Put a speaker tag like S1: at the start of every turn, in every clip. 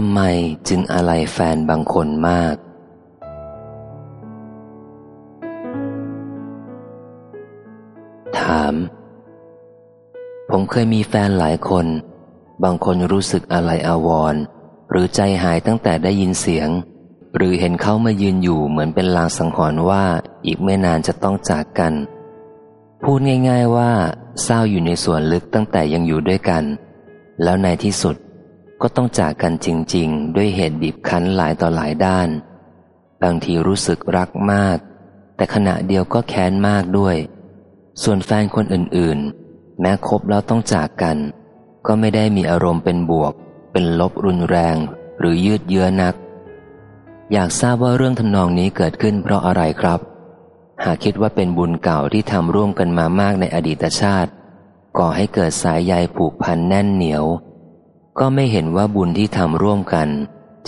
S1: ทำไมจึงอะไรแฟนบางคนมาก ถาม ผมเคยมีแฟนหลายคน บางคนรู้สึกอะไรอาวร หรือใจหายตั้งแต่ได้ยินเสียง หรือเห็นเขามายืนอยู่เหมือนเป็นลางสังหรณ์ว่าอีกไม่นานจะต้องจากกัน พูดง่าย ๆว่าเศร้าอยู่ในส่วนลึกตั้งแต่ยังอยู่ด้วยกัน แล้วในที่สุด ก็ต้องจากกันจริง ๆ ด้วยเหตุบีบคั้นหลายต่อหลายด้าน บางทีรู้สึกรักมาก แต่ขณะเดียวก็แค้นมากด้วย ส่วนแฟนคนอื่นๆ แม้คบแล้วต้องจากกัน ก็ไม่ได้มีอารมณ์เป็นบวก เป็นลบรุนแรง หรือยืดเยื้อนัก อยากทราบว่าเรื่องทำนองนี้เกิดขึ้นเพราะอะไรครับ หากคิดว่าเป็นบุญเก่าที่ทำร่วมกันมามากในอดีตชาติก่อให้เกิดสายใยผูกพันแน่นเหนียว ก็ไม่เห็นว่าบุญที่ทำร่วมกัน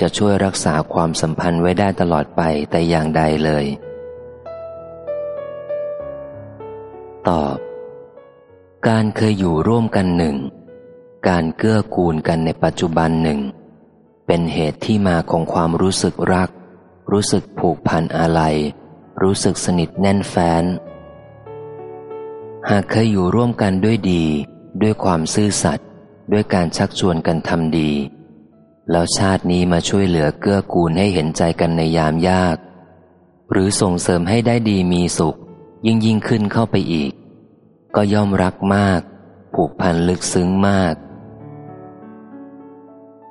S1: จะช่วยรักษาความสัมพันธ์ไว้ได้ตลอดไปแต่อย่างใดเลย ตอบ การเคยอยู่ร่วมกันหนึ่ง การเกื้อกูลกันในปัจจุบันหนึ่ง เป็นเหตุที่มาของความรู้สึกรัก รู้สึกผูกพันอะไร รู้สึกสนิทแน่นแฟ้น หากเคยอยู่ร่วมกันด้วยดี ด้วยความซื่อสัตย์ ด้วยการชักชวนกันทำดี แล้วชาตินี้มาช่วยเหลือเกื้อกูลให้เห็นใจกันในยามยาก หรือส่งเสริมให้ได้ดีมีสุข ยิ่งยิ่งขึ้นเข้าไปอีก ก็ย่อมรักมาก ผูกพันลึกซึ้งมาก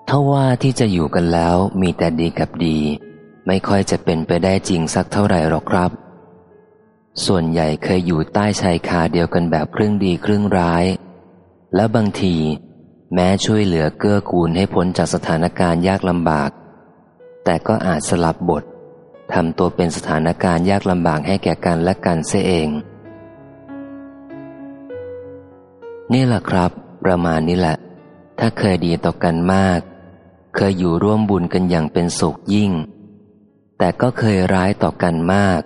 S1: ถ้าว่าที่จะอยู่กันแล้วมีแต่ดีกับดี ไม่ค่อยจะเป็นไปได้จริงสักเท่าไหร่หรอกครับ ส่วนใหญ่เคยอยู่ใต้ชายคาเดียวกันแบบครึ่งดีครึ่งร้าย และบางที แม้ช่วยเหลือเกื้อกูลให้พ้นจากสถานการณ์ยากลำบาก แต่ก็อาจสลับบททำตัวเป็นสถานการณ์ยากลำบากให้แก่กันและกันเสียเอง นี่แหละครับ ประมาณนี้แหละ ถ้าเคยดีต่อกันมาก เคยอยู่ร่วมบุญกันอย่างเป็นสุขยิ่ง แต่ก็เคยร้ายต่อกันมาก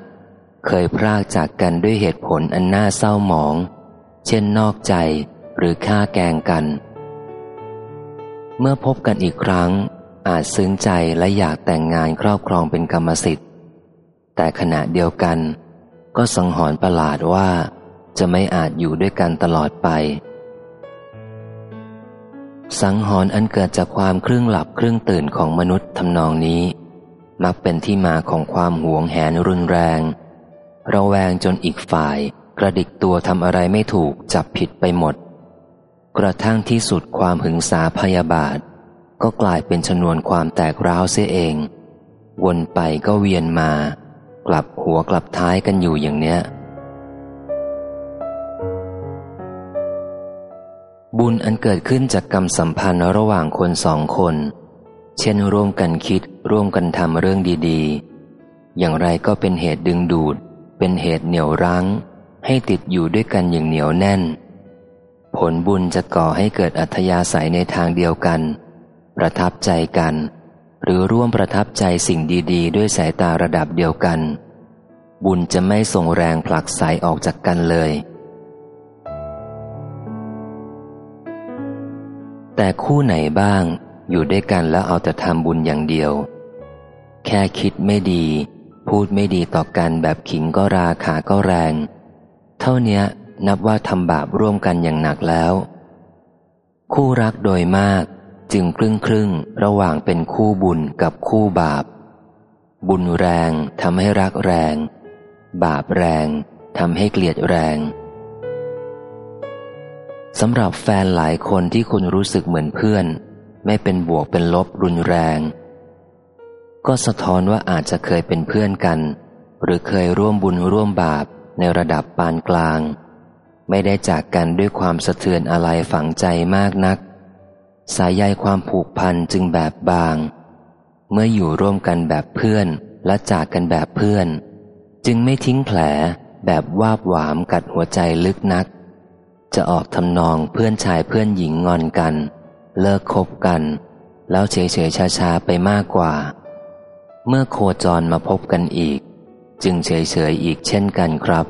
S1: เคยพรากจากกันด้วยเหตุผลอันน่าเศร้าหมอง เช่นนอกใจหรือฆ่าแกงกัน เมื่อพบกันอีกครั้ง อาจซึ้งใจและอยากแต่งงานครอบครองเป็นกรรมสิทธิ์ แต่ขณะเดียวกัน ก็สังหรณ์ประหลาดว่า จะไม่อาจอยู่ด้วยกันตลอดไป สังหรณ์อันเกิดจากความครึ่งหลับครึ่งตื่นของมนุษย์ทำนองนี้ มักเป็นที่มาของความหวงแหนรุนแรงระแวงจนอีกฝ่ายกระดิกตัวทำอะไรไม่ถูกจับผิดไปหมด กระทั่งที่สุดความหึงสาพยาบาท ก็กลายเป็นชนวนความแตกร้าวเสียเอง วนไปก็เวียนมา กลับหัวกลับท้ายกันอยู่อย่างเนี้ย บุญอันเกิดขึ้นจากกรรมสัมพันธ์ระหว่างคนสองคน เช่นร่วมกันคิดร่วมกันทำเรื่องดีๆ อย่างไรก็เป็นเหตุดึงดูด เป็นเหตุเหนี่ยวรั้ง ให้ติดอยู่ด้วยกันอย่างเหนียวแน่น ผลบุญจะก่อให้เกิดอัธยาศัยในทางเดียวกัน ประทับใจกัน หรือร่วมประทับใจสิ่งดี ๆ ด้วยสายตาระดับเดียวกัน บุญจะไม่ส่งแรงผลักไสออกจากกันเลย แต่คู่ไหนบ้างอยู่ด้วยกันแล้วเอาแต่ทำบุญอย่างเดียว แค่คิดไม่ดี พูดไม่ดีต่อกันแบบขิงก็ราขาก็แรง เท่านี้ นับว่าทำบาปร่วมกันอย่างหนักแล้ว คู่รักโดยมากจึงครึ่งครึ่งระหว่างเป็นคู่บุญกับคู่บาป บุญแรงทำให้รักแรง บาปแรงทำให้เกลียดแรงสำหรับแฟนหลายคนที่คุณรู้สึกเหมือนเพื่อน ไม่เป็นบวกเป็นลบรุนแรง ก็สะท้อนว่าอาจจะเคยเป็นเพื่อนกัน หรือเคยร่วมบุญร่วมบาปในระดับปานกลาง ไม่ได้จากกันด้วยความสะเทือนอะไรฝังใจมากนัก สายใยความผูกพันจึงแบบบาง เมื่ออยู่ร่วมกันแบบเพื่อนและจากกันแบบเพื่อน จึงไม่ทิ้งแผลแบบวาบหวามกัดหัวใจลึกนัก จะออกทำนองเพื่อนชายเพื่อนหญิงงอนกัน เลิกคบกัน แล้วเฉยเฉยชาชาไปมากกว่า เมื่อโคจรมาพบกันอีก จึงเฉยเฉยอีกเช่นกันครับ